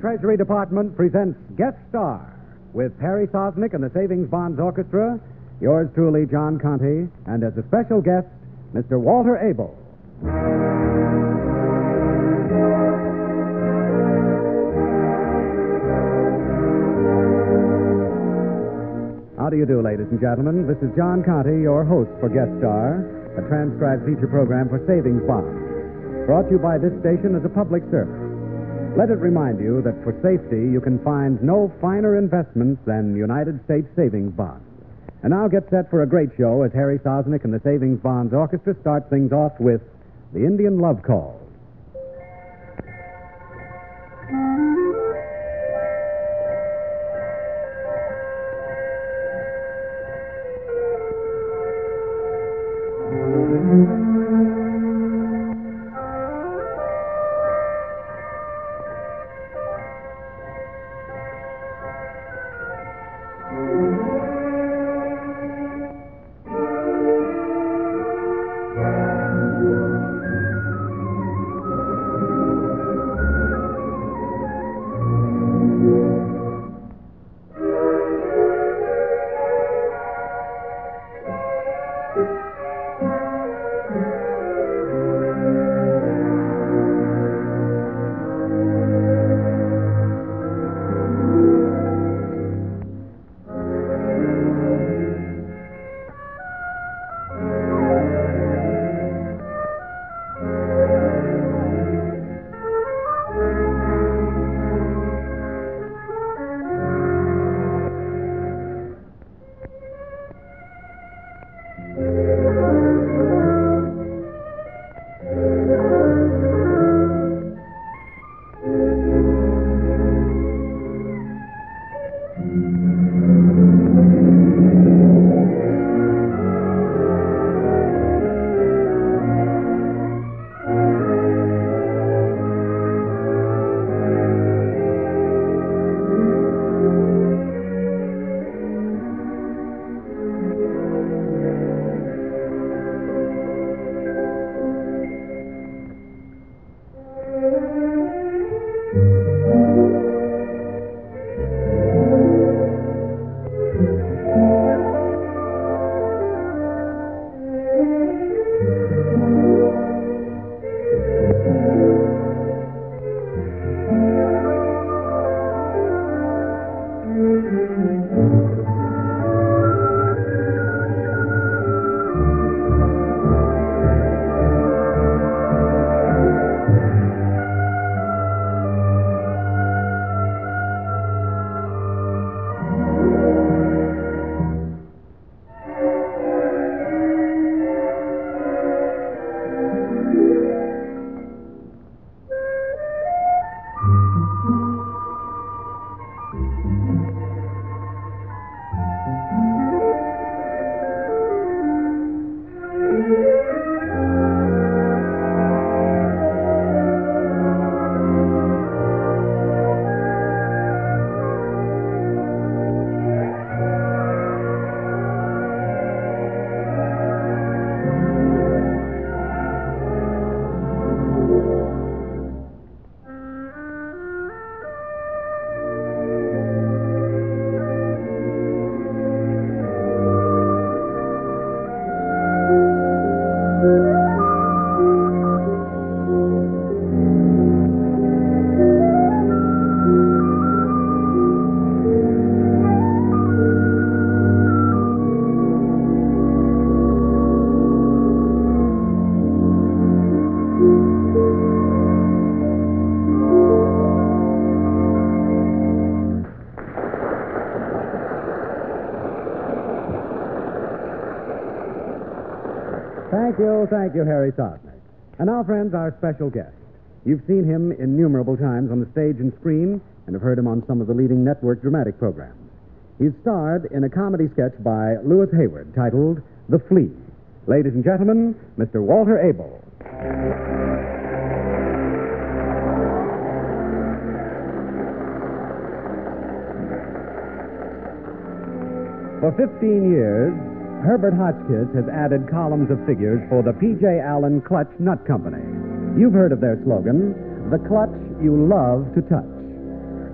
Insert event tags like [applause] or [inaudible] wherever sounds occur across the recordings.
Treasury Department presents Guest Star with Harry Sosnik and the Savings Bonds Orchestra, yours truly, John Conte, and as a special guest, Mr. Walter Abel. How do you do, ladies and gentlemen? This is John Conte, your host for Guest Star, a transcribed feature program for Savings Bonds, brought to you by this station as a public service. Let it remind you that for safety, you can find no finer investments than United States Savings Bonds. And now get set for a great show as Harry Sosnik and the Savings Bonds Orchestra start things off with The Indian Love Call. Thank you, thank you, Harry Sosnik. And now, friends, our special guest. You've seen him innumerable times on the stage and screen and have heard him on some of the leading network dramatic programs. He's starred in a comedy sketch by Lewis Hayward titled The Flea. Ladies and gentlemen, Mr. Walter Abel. For 15 years, Herbert Hotchkiss has added columns of figures for the P.J. Allen Clutch Nut Company. You've heard of their slogan, the clutch you love to touch.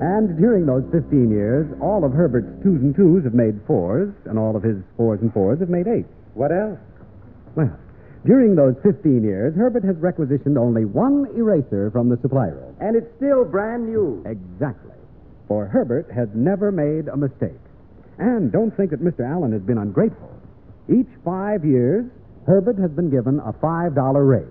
And during those 15 years, all of Herbert's twos and twos have made fours, and all of his fours and fours have made eights. What else? Well, during those 15 years, Herbert has requisitioned only one eraser from the supply room. And it's still brand new. Exactly. For Herbert has never made a mistake. And don't think that Mr. Allen has been ungrateful. Each five years, Herbert has been given a $5 raise.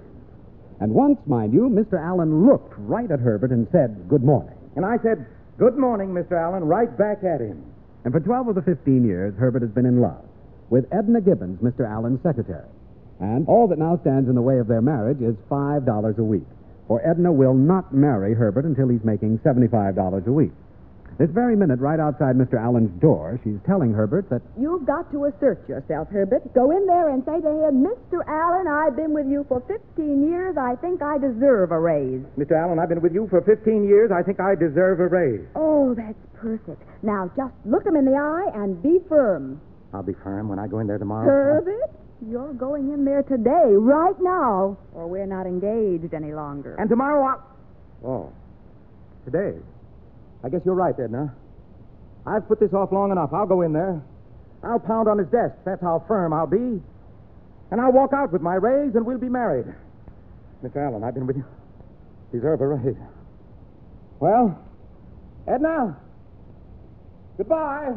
And once, mind you, Mr. Allen looked right at Herbert and said, Good morning. And I said, Good morning, Mr. Allen, right back at him. And for 12 of the 15 years, Herbert has been in love with Edna Gibbons, Mr. Allen's secretary. And all that now stands in the way of their marriage is $5 a week. For Edna will not marry Herbert until he's making $75 a week. This very minute, right outside Mr. Allen's door, she's telling Herbert that You've got to assert yourself, Herbert. Go in there and say to him, Mr. Allen, I've been with you for 15 years. I think I deserve a raise. Mr. Allen, I've been with you for 15 years. I think I deserve a raise. Oh, that's perfect. Now, just look him in the eye and be firm. I'll be firm when I go in there tomorrow. Herbert, you're going in there today, right now, or we're not engaged any longer. And tomorrow I'll. Oh. Today. I guess you're right, Edna. I've put this off long enough. I'll go in there. I'll pound on his desk. That's how firm I'll be. And I'll walk out with my raise, and we'll be married. Mr. Allen, I've been with you. Deserve a raise. Well, Edna. Goodbye.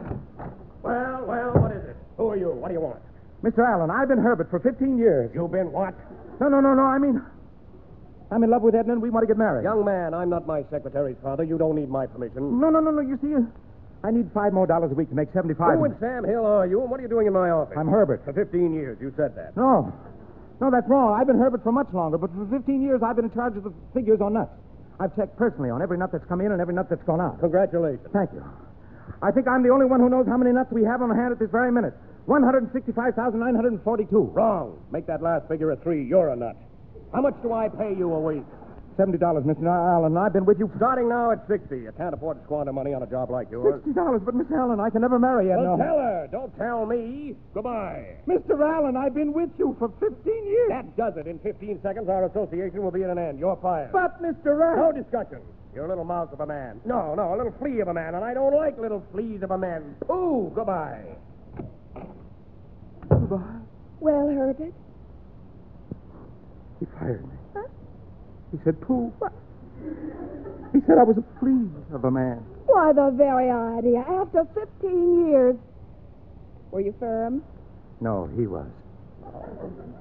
Well, well, what is it? Who are you? What do you want? Mr. Allen, I've been Herbert for 15 years. You've been what? No, no, no, no. I mean, I'm in love with Edna, and we want to get married. Young man, I'm not my secretary's father. You don't need my permission. No, no, no, no. You see, uh, I need five more dollars a week to make 75. Who in Sam Hill are you, and what are you doing in my office? I'm Herbert. For 15 years, you said that. No. No, that's wrong. I've been Herbert for much longer, but for 15 years I've been in charge of the figures on nuts. I've checked personally on every nut that's come in and every nut that's gone out. Congratulations. Thank you. I think I'm the only one who knows how many nuts we have on hand at this very minute. 165,942. Wrong. Make that last figure a three. You're a nut. How much do I pay you a week? $70, Mr. Allen. I've been with you Starting now at 60. You can't afford to squander money on a job like yours. $60, but Miss Allen, I can never marry Edna. Well, tell her. Don't tell me. Goodbye. Mr. Allen, I've been with you for 15 years. That does it. In 15 seconds, our association will be at an end. You're fired. But, Mr. Allen. No discussion. You're a little mouse of a man. No, no, a little flea of a man, and I don't like little fleas of a man. Pooh. goodbye. Goodbye. well, Herbert, He fired me. Huh? He said, pooh. What? He said I was a flea of a man. why, the very idea. After 15 years. Were you firm? No, he was.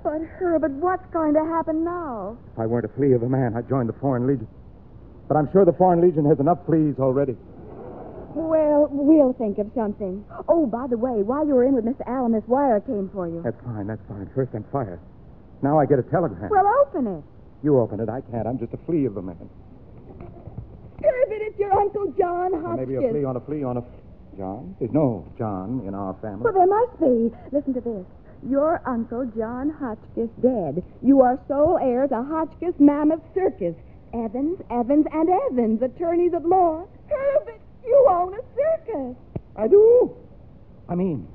But, Herbert, what's going to happen now? If I weren't a flea of a man, I'd join the Foreign Legion. But I'm sure the Foreign Legion has enough fleas already. Well, we'll think of something. Oh, by the way, while you were in with Mr. Allen, this wire came for you. That's fine, that's fine. First I'm fired. Now I get a telegram. Well, open it. you open it. I can't. I'm just a flea of a man. Herbert, it's your Uncle John Hotchkiss. maybe a flea on a flea on a. John? There's no John in our family. Well, there must be. Listen to this. Your Uncle John Hotchkiss dead. You are sole heir to Hotchkiss Mammoth Circus. Evans, Evans, and Evans, attorneys at law. Herbert, you own a circus. I do. I mean,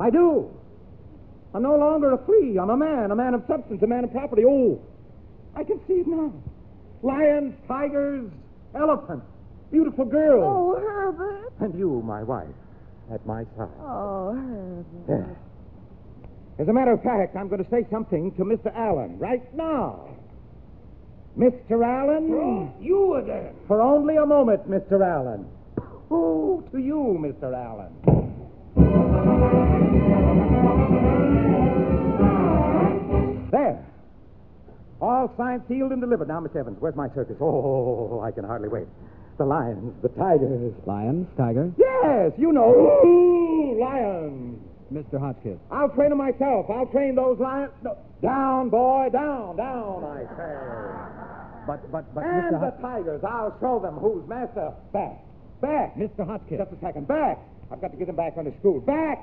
I do. I'm no longer a flea. I'm a man, a man of substance, a man of property. Oh, I can see it now. Lions, tigers, elephants, beautiful girls. Oh, Herbert. And you, my wife, at my side. Oh, Herbert. Yes. As a matter of fact, I'm going to say something to Mr. Allen right now. Mr. Allen? You again. For only a moment, Mr. Allen. Oh, to you, Mr. Allen. There. All signed, sealed, and delivered. Now, Miss Evans, where's my circus? Oh, I can hardly wait. The lions, the tigers. Lions, tigers? Yes, you know. Ooh, lions. Mr. Hotchkiss. I'll train them myself. I'll train those lions. No. Down, boy, down, down, I say. But, but, but, and Mr. the Hot- tigers, I'll show them who's master. Back. Back. Mr. Hotchkiss. Just a second. Back. I've got to get them back from the school. Back.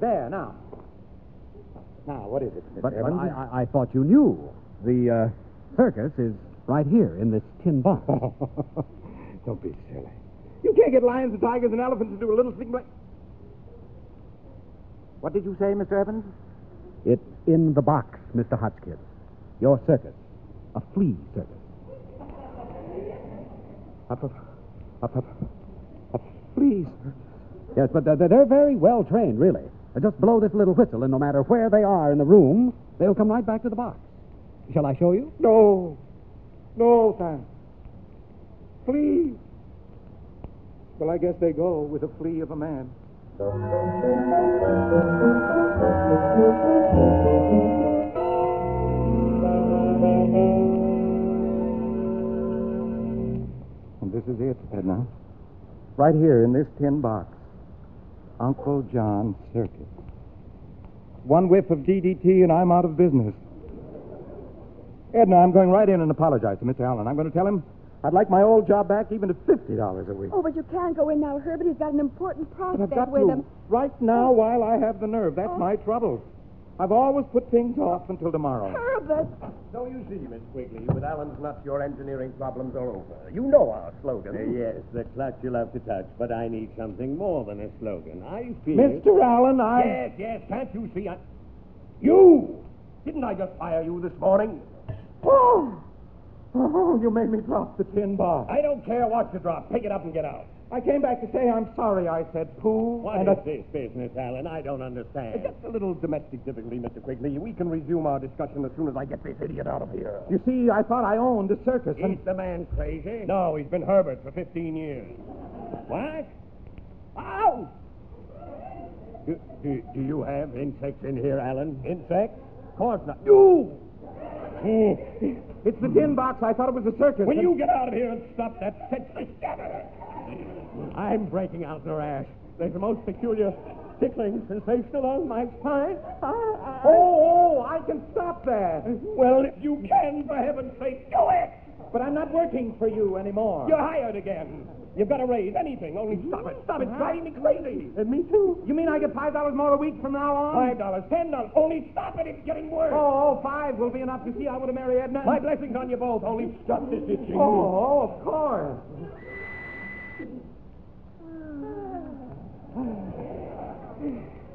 There, now. Now, what is it, Miss But, but Evans? I, I, I thought you knew. The uh, circus is right here in this tin box. [laughs] Don't be silly. You can't get lions and tigers and elephants to do a little thing like. What did you say, Mr. Evans? It's in the box, Mr. Hotchkiss. Your circus. A flea circus. Up, up, up, up. Please. Yes, but they're very well trained, really. They just blow this little whistle, and no matter where they are in the room, they'll come right back to the box. Shall I show you? No. No, thanks. Please. Well, I guess they go with a flea of a man. And this is it, Edna. Right here in this tin box. Uncle John Circus. One whiff of DDT and I'm out of business. Edna, I'm going right in and apologize to Mr. Allen. I'm going to tell him I'd like my old job back even at $50 a week. Oh, but you can't go in now, Herbert. He's got an important But I've prospect got with to him. right now oh. while I have the nerve. That's Oh. my trouble. I've always put things off until tomorrow. Herbert! So you see, Miss Quigley, with Allen's nuts, your engineering problems are over. You know our slogan. Uh, yes, the clutch you love to touch, but I need something more than a slogan. I feel. Mr. Allen, I. Yes, yes, can't you see? I... You! Didn't I just fire you this morning? Oh! Oh, you made me drop the tin box. I don't care what you drop. Pick it up and get out. I came back to say I'm sorry, I said, Pooh. What and is I- this business, Allen? I don't understand. Just a little domestic difficulty, Mr. Quigley. We can resume our discussion as soon as I get this idiot out of here. You see, I thought I owned a circus. and- the man crazy? No, he's been Herbert for 15 years. What? Ow! Do, do, do you have insects in here, Allen? Insects? Of course not. You! [laughs] It's the tin box. I thought it was a circus. Will and- you get out of here and stop that senseless chatter? I'm breaking out in a rash. There's a most peculiar tickling sensation along my spine. Oh, oh, I can stop that. Well, if you can, for heaven's sake, do it! But I'm not working for you anymore. You're hired again. You've got to raise anything. Only stop it. Stop it. It's driving me crazy. And me too. You mean I get five dollars more a week from now on? Five dollars, ten dollars. Only stop it. It's getting worse. Oh, oh, five will be enough. You see, I would have married Edna. My blessings on you both. Only stop this itching. Oh, oh, of course.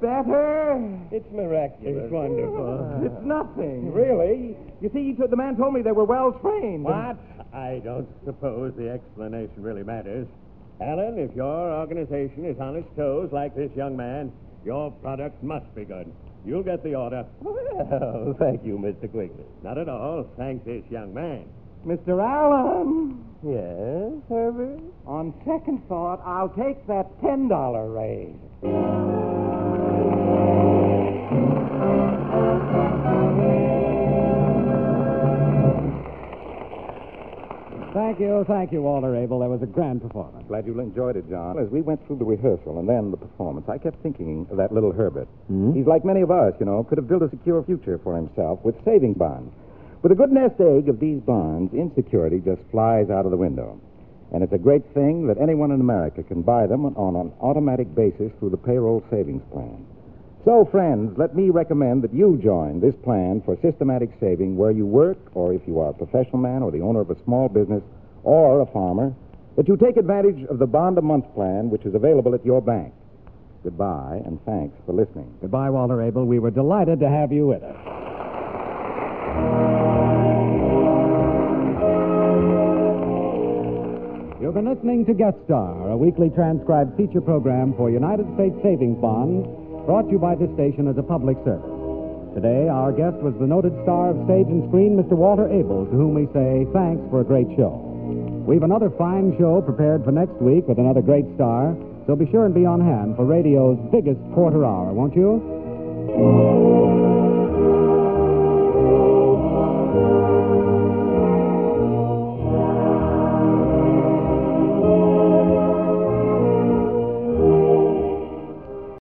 Better. It's miraculous. It's wonderful. It's nothing, really. You see, he told- the man told me they were well trained. What? I don't suppose the explanation really matters. Allen, if your organization is on its toes like this young man, your product must be good. You'll get the order. Well, [laughs] thank you, Mr. Quigley. Not at all. Thank this young man. Mr. Allen, Yes, Herbert? on second thought, I'll take that ten dollar raise. Thank you, thank you, Walter Abel. That was a grand performance. Glad you enjoyed it, John. As we went through the rehearsal and then the performance, I kept thinking of that little Herbert. Hmm? He's like many of us, you know, could have built a secure future for himself with saving bonds. With a good nest egg of these bonds, insecurity just flies out of the window. And it's a great thing that anyone in America can buy them on an automatic basis through the payroll savings plan. So, friends, let me recommend that you join this plan for systematic saving where you work, or if you are a professional man or the owner of a small business or a farmer, that you take advantage of the bond a month plan, which is available at your bank. Goodbye, and thanks for listening. Goodbye, Walter Abel. We were delighted to have you with us. You've been listening to Guest Star, a weekly transcribed feature program for United States Savings Bonds, brought to you by this station as a public service. Today, our guest was the noted star of stage and screen, Mr. Walter Abel, to whom we say thanks for a great show. We've another fine show prepared for next week with another great star, so be sure and be on hand for radio's biggest quarter hour, won't you?